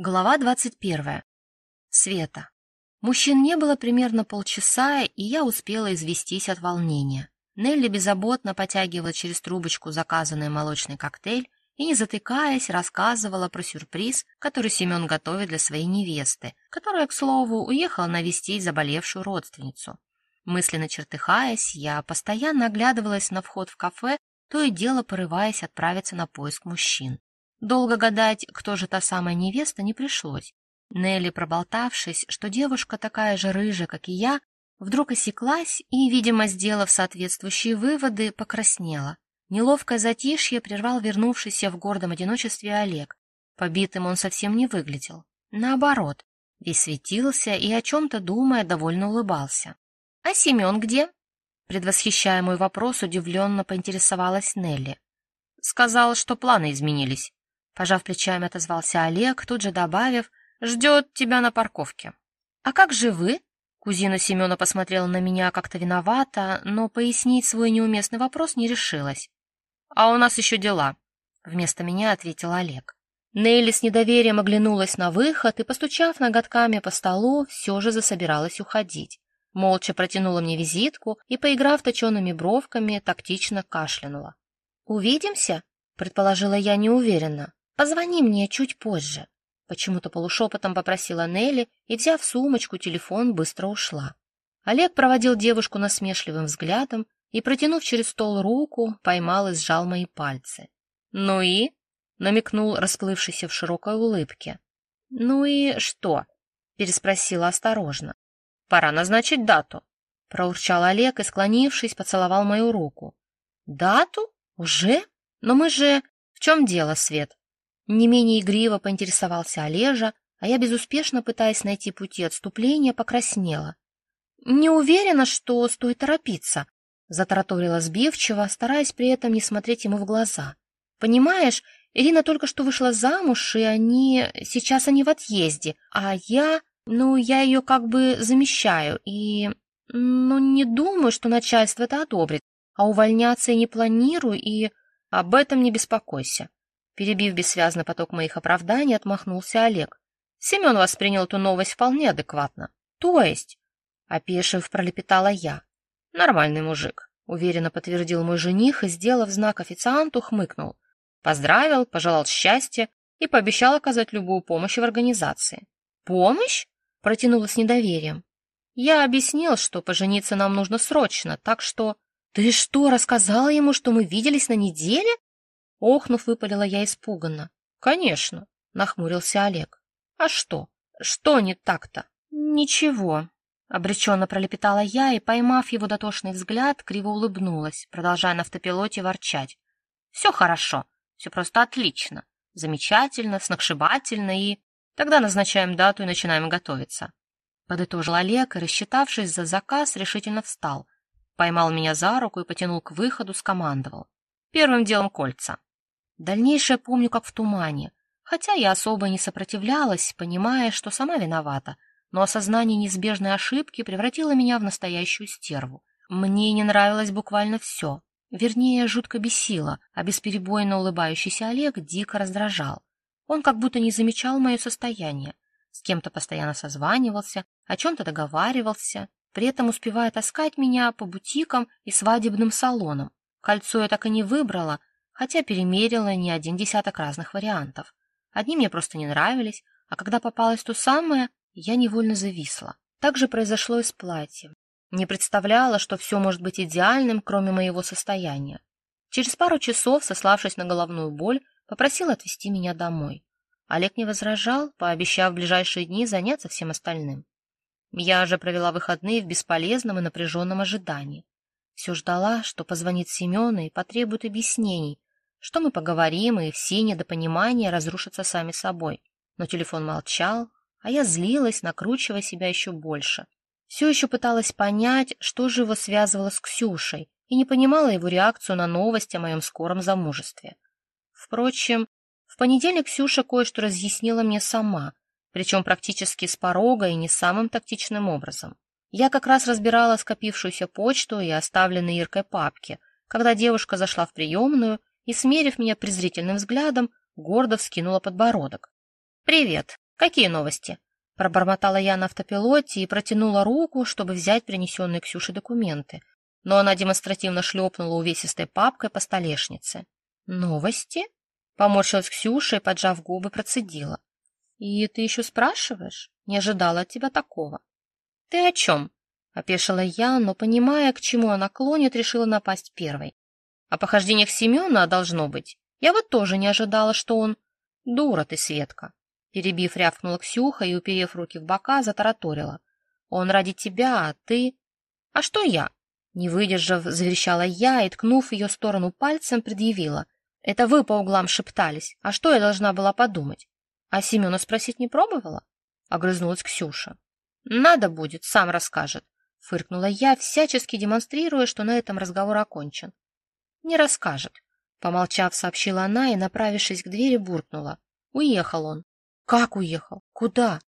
Глава двадцать первая. Света. Мужчин не было примерно полчаса, и я успела известись от волнения. Нелли беззаботно потягивала через трубочку заказанный молочный коктейль и, не затыкаясь, рассказывала про сюрприз, который Семен готовит для своей невесты, которая, к слову, уехала навестить заболевшую родственницу. Мысленно чертыхаясь, я постоянно оглядывалась на вход в кафе, то и дело порываясь отправиться на поиск мужчин. Долго гадать, кто же та самая невеста, не пришлось. Нелли, проболтавшись, что девушка такая же рыжая, как и я, вдруг осеклась и, видимо, сделав соответствующие выводы, покраснела. Неловкое затишье прервал вернувшийся в гордом одиночестве Олег. Побитым он совсем не выглядел. Наоборот, весь светился и, о чем-то думая, довольно улыбался. — А Семен где? Предвосхищая мой вопрос, удивленно поинтересовалась Нелли. — Сказал, что планы изменились. Пожав плечами, отозвался Олег, тут же добавив, ждет тебя на парковке. А как же вы? Кузина Семена посмотрела на меня как-то виновата, но пояснить свой неуместный вопрос не решилась. А у нас еще дела, вместо меня ответил Олег. Нелли с недоверием оглянулась на выход и, постучав ноготками по столу, все же засобиралась уходить. Молча протянула мне визитку и, поиграв точеными бровками, тактично кашлянула. «Увидимся?» — предположила я неуверенно. «Позвони мне чуть позже», — почему-то полушепотом попросила Нелли и, взяв сумочку, телефон быстро ушла. Олег проводил девушку насмешливым взглядом и, протянув через стол руку, поймал и сжал мои пальцы. «Ну и?» — намекнул расплывшийся в широкой улыбке. «Ну и что?» — переспросила осторожно. «Пора назначить дату», — проурчал Олег и, склонившись, поцеловал мою руку. «Дату? Уже? Но мы же...» «В чем дело, Свет?» Не менее игриво поинтересовался Олежа, а я, безуспешно пытаясь найти пути отступления, покраснела. «Не уверена, что стоит торопиться», — затараторила сбивчиво, стараясь при этом не смотреть ему в глаза. «Понимаешь, Ирина только что вышла замуж, и они... Сейчас они в отъезде, а я... Ну, я ее как бы замещаю, и... Ну, не думаю, что начальство это одобрит, а увольняться я не планирую, и... Об этом не беспокойся. Перебив бессвязный поток моих оправданий, отмахнулся Олег. Семен воспринял эту новость вполне адекватно. То есть, опешив, пролепетала я. Нормальный мужик, уверенно подтвердил мой жених и, сделав знак официанту, хмыкнул. Поздравил, пожелал счастья и пообещал оказать любую помощь в организации. Помощь? Протянула с недоверием. Я объяснил, что пожениться нам нужно срочно, так что... Ты что, рассказала ему, что мы виделись на неделе? Охнув, выпалила я испуганно. «Конечно», — нахмурился Олег. «А что? Что не так-то?» «Ничего», — обреченно пролепетала я и, поймав его дотошный взгляд, криво улыбнулась, продолжая на автопилоте ворчать. «Все хорошо, все просто отлично, замечательно, сногсшибательно и...» «Тогда назначаем дату и начинаем готовиться». Подытожил Олег и, рассчитавшись за заказ, решительно встал, поймал меня за руку и потянул к выходу, скомандовал. «Первым делом кольца». Дальнейшее помню как в тумане, хотя я особо не сопротивлялась, понимая, что сама виновата, но осознание неизбежной ошибки превратило меня в настоящую стерву. Мне не нравилось буквально все. Вернее, жутко бесило, а бесперебойно улыбающийся Олег дико раздражал. Он как будто не замечал мое состояние, с кем-то постоянно созванивался, о чем-то договаривался, при этом успевая таскать меня по бутикам и свадебным салонам. Кольцо я так и не выбрала, хотя перемерила не один десяток разных вариантов. Одни мне просто не нравились, а когда попалось то самое, я невольно зависла. Так же произошло и с платьем. Не представляла, что все может быть идеальным, кроме моего состояния. Через пару часов, сославшись на головную боль, попросил отвезти меня домой. Олег не возражал, пообещав в ближайшие дни заняться всем остальным. Я же провела выходные в бесполезном и напряженном ожидании. Все ждала, что позвонит Семен и потребует объяснений, что мы поговорим, и все недопонимания разрушатся сами собой. Но телефон молчал, а я злилась, накручивая себя еще больше. Все еще пыталась понять, что же его связывало с Ксюшей, и не понимала его реакцию на новость о моем скором замужестве. Впрочем, в понедельник Ксюша кое-что разъяснила мне сама, причем практически с порога и не самым тактичным образом. Я как раз разбирала скопившуюся почту и оставленные Иркой папки, когда девушка зашла в приемную и, смерив меня презрительным взглядом, гордо вскинула подбородок. «Привет!» Какие новости? Пробормотала я на автопилоте и протянула руку, чтобы взять принесенные Ксюше документы. Но она демонстративно шлепнула увесистой папкой по столешнице. «Новости?» Поморщилась Ксюша и, поджав губы, процедила. «И ты еще спрашиваешь? Не ожидала от тебя такого». «Ты о чем?» — опешила я, но, понимая, к чему она клонит, решила напасть первой. «О похождениях Семена должно быть. Я вот тоже не ожидала, что он...» «Дура ты, Светка!» Перебив, рявкнула Ксюха и, уперев руки в бока, затараторила. «Он ради тебя, а ты...» «А что я?» Не выдержав, заверещала я и, ткнув ее сторону пальцем, предъявила. «Это вы по углам шептались. А что я должна была подумать? А Семена спросить не пробовала?» Огрызнулась Ксюша. «Надо будет, сам расскажет», — фыркнула я, всячески демонстрируя, что на этом разговор окончен. «Не расскажет», — помолчав, сообщила она и, направившись к двери, буркнула. «Уехал он». «Как уехал? Куда?»